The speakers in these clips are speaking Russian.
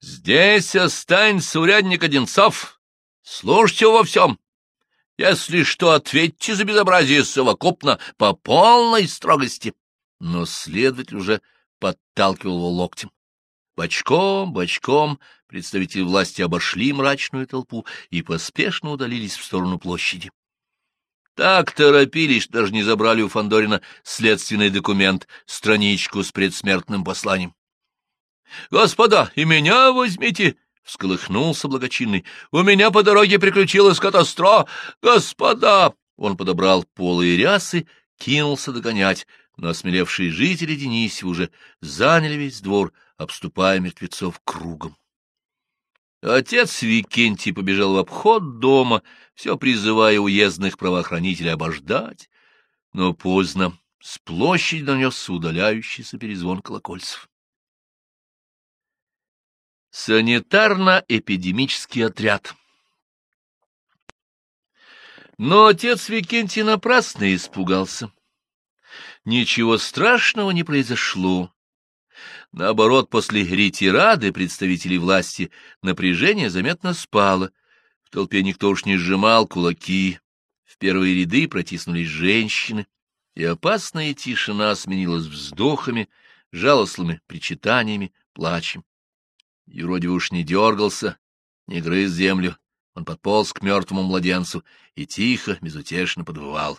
— Здесь останется урядник Одинцов. Слушайте во всем. Если что, ответьте за безобразие совокупно по полной строгости. Но следователь уже подталкивал его локтем. Бочком, бочком представители власти обошли мрачную толпу и поспешно удалились в сторону площади. Так торопились, что даже не забрали у Фандорина следственный документ, страничку с предсмертным посланием. — Господа, и меня возьмите! — всколыхнулся благочинный. — У меня по дороге приключилась катастрофа! Господа! Он подобрал полые рясы, кинулся догонять, но осмелевшие жители Дениси уже заняли весь двор, обступая мертвецов кругом. Отец Викентий побежал в обход дома, все призывая уездных правоохранителей обождать, но поздно, с площади донесся удаляющийся перезвон колокольцев. Санитарно-эпидемический отряд Но отец Викентий напрасно испугался. Ничего страшного не произошло. Наоборот, после ретирады представителей власти напряжение заметно спало. В толпе никто уж не сжимал кулаки. В первые ряды протиснулись женщины, и опасная тишина сменилась вздохами, жалостными причитаниями, плачем. Юродивый уж не дергался, не грыз землю. Он подполз к мертвому младенцу и тихо, безутешно подвывал.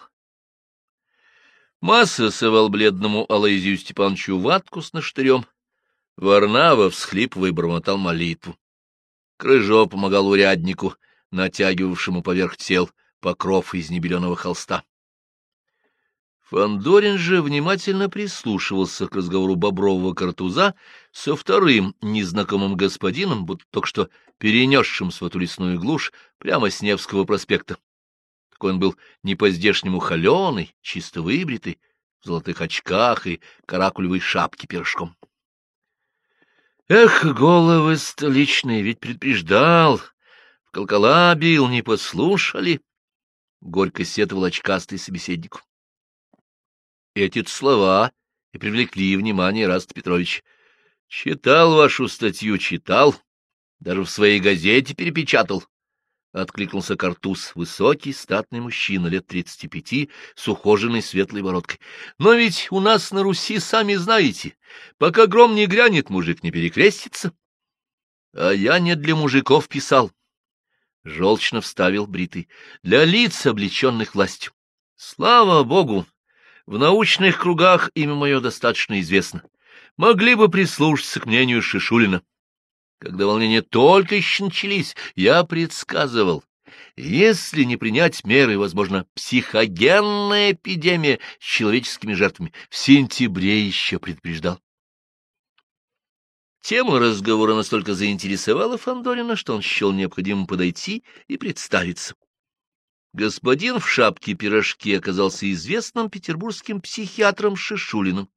Масса совал бледному Алаизию Степановичу ватку с наштырем, Варнава, всхлипывая, бормотал молитву. Крыжо помогал уряднику, натягивавшему поверх тел покров из небеленого холста. Фандорин же внимательно прислушивался к разговору бобрового картуза со вторым незнакомым господином, будто только что перенесшим свою лесную глушь прямо с Невского проспекта. Такой он был не по-здешнему холеный, чисто выбритый, в золотых очках и каракулевой шапке пирожком. Эх, головы столичные, ведь предупреждал, в колокола бил, не послушали. Горько сетовал очкастый собеседнику. Эти слова и привлекли внимание Раст Петрович. Читал вашу статью, читал, даже в своей газете перепечатал. — откликнулся Картуз, высокий, статный мужчина, лет тридцати пяти, с ухоженной светлой бородкой. — Но ведь у нас на Руси, сами знаете, пока гром не грянет, мужик не перекрестится. — А я не для мужиков писал. Желчно вставил Бритый. — Для лиц, облеченных властью. Слава богу! В научных кругах имя мое достаточно известно. Могли бы прислушаться к мнению Шишулина. Когда волнения только еще начались, я предсказывал, если не принять меры, возможно, психогенная эпидемия с человеческими жертвами. В сентябре еще предупреждал. Тема разговора настолько заинтересовала Фандорина, что он счел необходимым подойти и представиться. Господин в шапке-пирожке оказался известным петербургским психиатром Шишулиным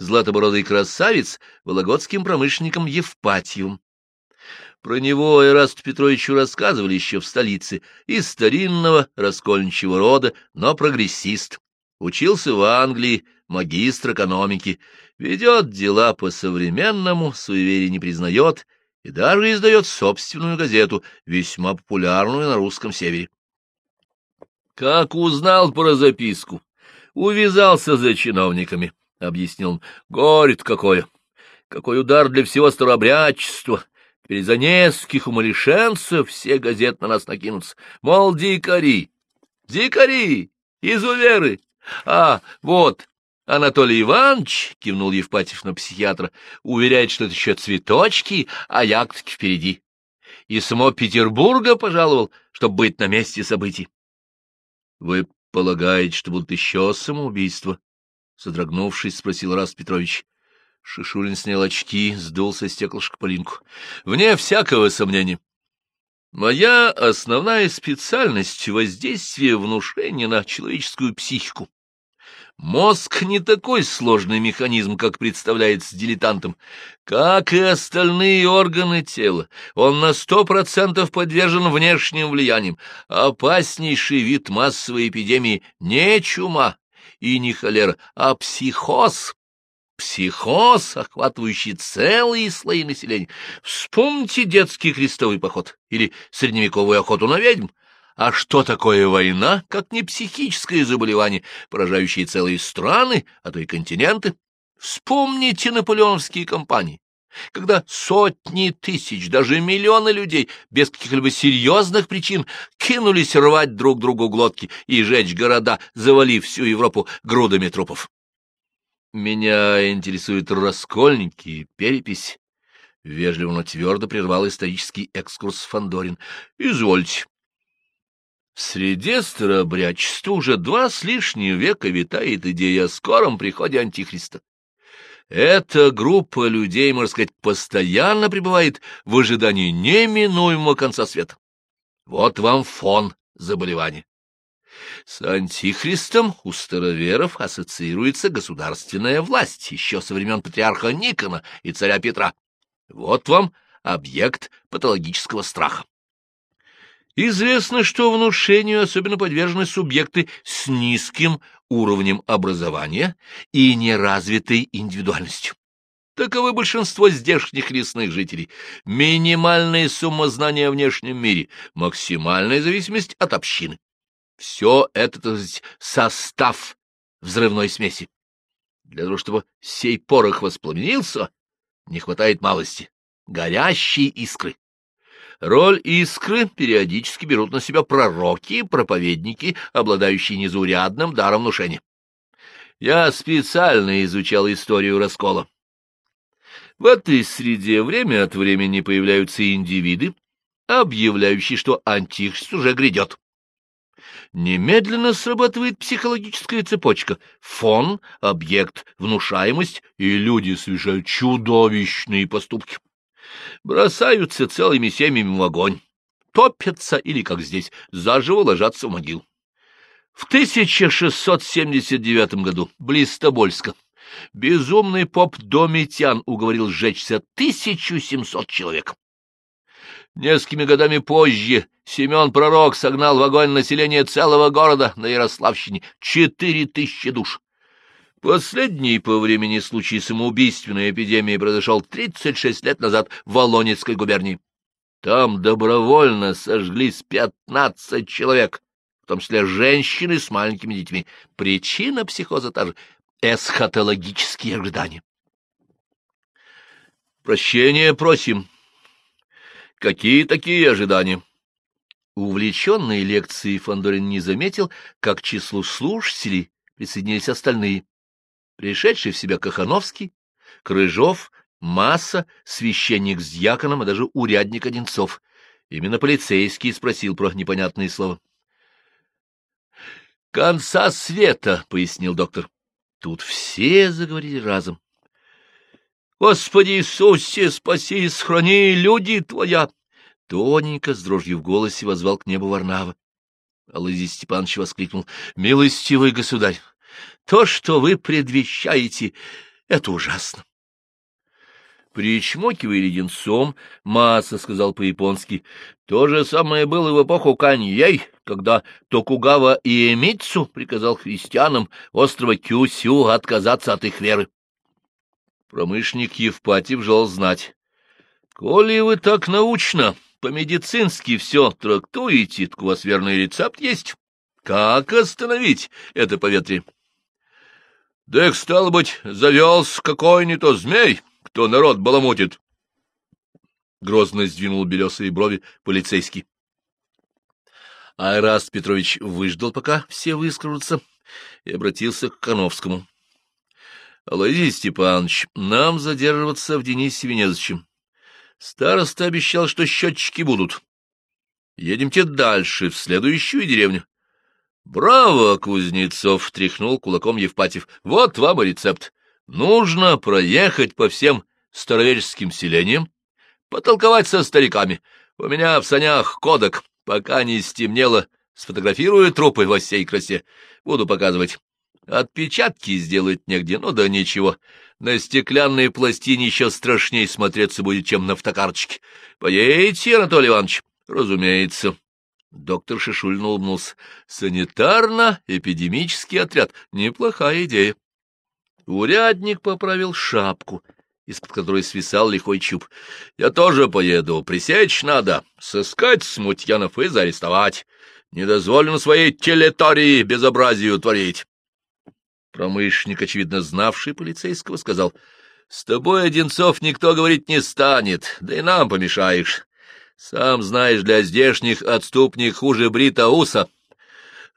златобородый красавец вологодским промышленником Евпатьевым. Про него Эрасту Петровичу рассказывали еще в столице, из старинного раскольничьего рода, но прогрессист. Учился в Англии, магистр экономики, ведет дела по-современному, суеверий не признает и даже издает собственную газету, весьма популярную на русском севере. Как узнал про записку, увязался за чиновниками. — объяснил он. — Горе-то какое! Какой удар для всего старообрядчества! Теперь за нескольких умалишенцев все газеты на нас накинутся. Мол, дикари! Дикари! Изуверы! А, вот, Анатолий Иванович, — кивнул Евпатьев на психиатра, — уверяет, что это еще цветочки, а ягодки впереди. И само Петербурга пожаловал, чтобы быть на месте событий. — Вы полагаете, что будут еще самоубийства? Содрогнувшись, спросил Раст Петрович. Шишулин снял очки, сдул со стеклышка полинку. — Вне всякого сомнения. Моя основная специальность — воздействие внушения на человеческую психику. Мозг не такой сложный механизм, как представляется дилетантом. Как и остальные органы тела, он на сто процентов подвержен внешним влияниям. Опаснейший вид массовой эпидемии — не чума, и не холера, а психоз. психоз, охватывающий целые слои населения. Вспомните детский крестовый поход или средневековую охоту на ведьм. А что такое война, как не психическое заболевание, поражающее целые страны, а то и континенты? Вспомните наполеоновские кампании, когда сотни тысяч, даже миллионы людей без каких-либо серьезных причин кинулись рвать друг другу глотки и жечь города, завалив всю Европу грудами трупов. Меня интересуют раскольники и перепись. Вежливо, но твердо прервал исторический экскурс Фандорин. Извольте. В среде старообрядчества уже два с лишним века витает идея о скором приходе Антихриста. Эта группа людей, можно сказать, постоянно пребывает в ожидании неминуемого конца света. Вот вам фон заболевания. С антихристом у староверов ассоциируется государственная власть еще со времен патриарха Никона и царя Петра. Вот вам объект патологического страха. Известно, что внушению особенно подвержены субъекты с низким уровнем образования и неразвитой индивидуальностью. Таковы большинство здешних лесных жителей. Минимальная сумма знания о внешнем мире, максимальная зависимость от общины. Все это, так сказать, состав взрывной смеси. Для того, чтобы сей порох воспламенился, не хватает малости — горящей искры. Роль искры периодически берут на себя пророки, проповедники, обладающие незаурядным даром внушения. Я специально изучал историю раскола. В этой среде время от времени появляются индивиды, объявляющие, что антихрист уже грядет немедленно срабатывает психологическая цепочка. Фон, объект, внушаемость, и люди совершают чудовищные поступки. Бросаются целыми семьями в огонь, топятся или, как здесь, заживо ложатся в могил. В 1679 году, близ Тобольска, безумный поп Домитян уговорил сжечься 1700 человек. Несколькими годами позже Семен Пророк согнал в огонь население целого города на Ярославщине — четыре тысячи душ. Последний по времени случай самоубийственной эпидемии произошел 36 лет назад в Волонецкой губернии. Там добровольно сожглись 15 человек, в том числе женщины с маленькими детьми. Причина психоза та же — эсхатологические ожидания. «Прощения просим», Какие такие ожидания? Увлеченной лекцией Фандорин не заметил, как числу слушателей присоединились остальные. Пришедший в себя Кахановский, Крыжов, Масса, священник с дьяконом, а даже урядник Одинцов. Именно полицейский спросил про непонятные слова. «Конца света», — пояснил доктор. Тут все заговорили разом. Господи Иисусе, спаси и сохрани, люди Твоя! Тоненько, с дрожью в голосе, возвал к небу Варнава. Алызий Степанович воскликнул. — Милостивый государь, то, что вы предвещаете, это ужасно. Причмокивая леденцом, Масса сказал по-японски, то же самое было в эпоху Каньей, когда Токугава и Эмицу приказал христианам острова Кюсю отказаться от их веры. Промышленник Евпатьев желал знать. — Коли вы так научно, по-медицински все трактуете, так у вас верный рецепт есть. Как остановить это поветрие? — Да, стало быть, завелся какой нибудь то змей, кто народ баламутит. Грозно сдвинул белесые брови полицейский. Айраст Петрович выждал, пока все выскажутся, и обратился к Коновскому. Алазий Степанович, нам задерживаться в Денисеве незачем. Староста обещал, что счетчики будут. Едемте дальше, в следующую деревню. — Браво, Кузнецов! — тряхнул кулаком Евпатьев. — Вот вам и рецепт. Нужно проехать по всем староверческим селениям, потолковать со стариками. У меня в санях кодек, пока не стемнело, сфотографирую трупы во всей красе. Буду показывать. Отпечатки сделать негде, ну да ничего. На стеклянной пластине еще страшнее смотреться будет, чем на фотокарточке. Поедете, Анатолий Иванович? Разумеется. Доктор Шишулин улыбнулся. Санитарно-эпидемический отряд. Неплохая идея. Урядник поправил шапку, из-под которой свисал лихой чуб. — Я тоже поеду. Пресечь надо. Сыскать смутьянов и заарестовать. Не дозволено своей телетории безобразию творить. Промышленник, очевидно знавший полицейского, сказал, — С тобой, Одинцов, никто говорить не станет, да и нам помешаешь. Сам знаешь, для здешних отступник хуже брита уса.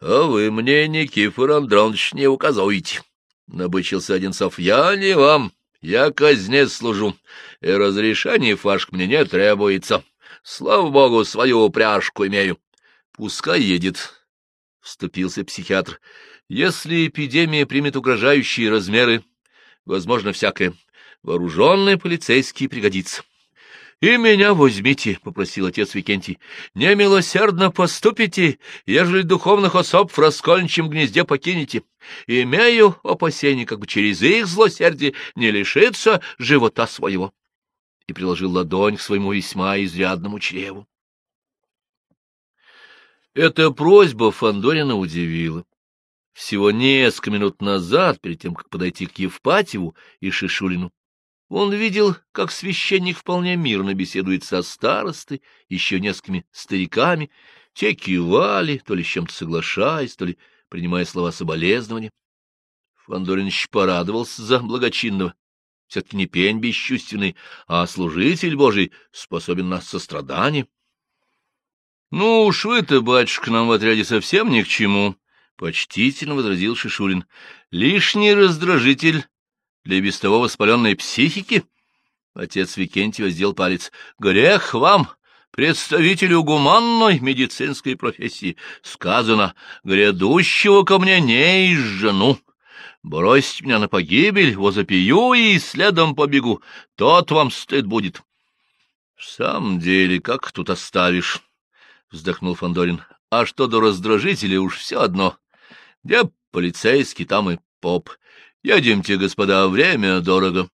А вы мне, Никифор Андронович, не указываете. — набычился Одинцов. — Я не вам, я казнец служу, и разрешений фашк мне не требуется. Слава богу, свою упряжку имею. — Пускай едет, — вступился психиатр. — Если эпидемия примет угрожающие размеры, возможно, всякое. Вооруженный полицейский пригодится. — И меня возьмите, — попросил отец Викентий. — Немилосердно поступите, ежели духовных особ в раскольничьем гнезде покинете. Имею опасение, как бы через их злосердие не лишиться живота своего. И приложил ладонь к своему весьма изрядному чреву. Эта просьба Фандорина удивила. Всего несколько минут назад, перед тем, как подойти к Евпатьеву и Шишулину, он видел, как священник вполне мирно беседует со старостой, еще несколькими стариками. Те кивали, то ли с чем-то соглашаясь, то ли принимая слова соболезнования. Фандоринч порадовался за благочинного. Все-таки не пень бесчувственный, а служитель Божий способен на сострадание. — Ну уж вы-то, батюшка, нам в отряде совсем ни к чему, — почтительно возразил Шишулин. — Лишний раздражитель для без того воспаленной психики? Отец Викентий воздел палец. — Грех вам, представителю гуманной медицинской профессии, сказано, грядущего ко мне не изжену. Бросьте меня на погибель, возопию и следом побегу, тот вам стыд будет. — В самом деле, как тут оставишь? — вздохнул Фандорин. А что до раздражителя, уж все одно. Где полицейский, там и поп. Едемте, господа, время дорого.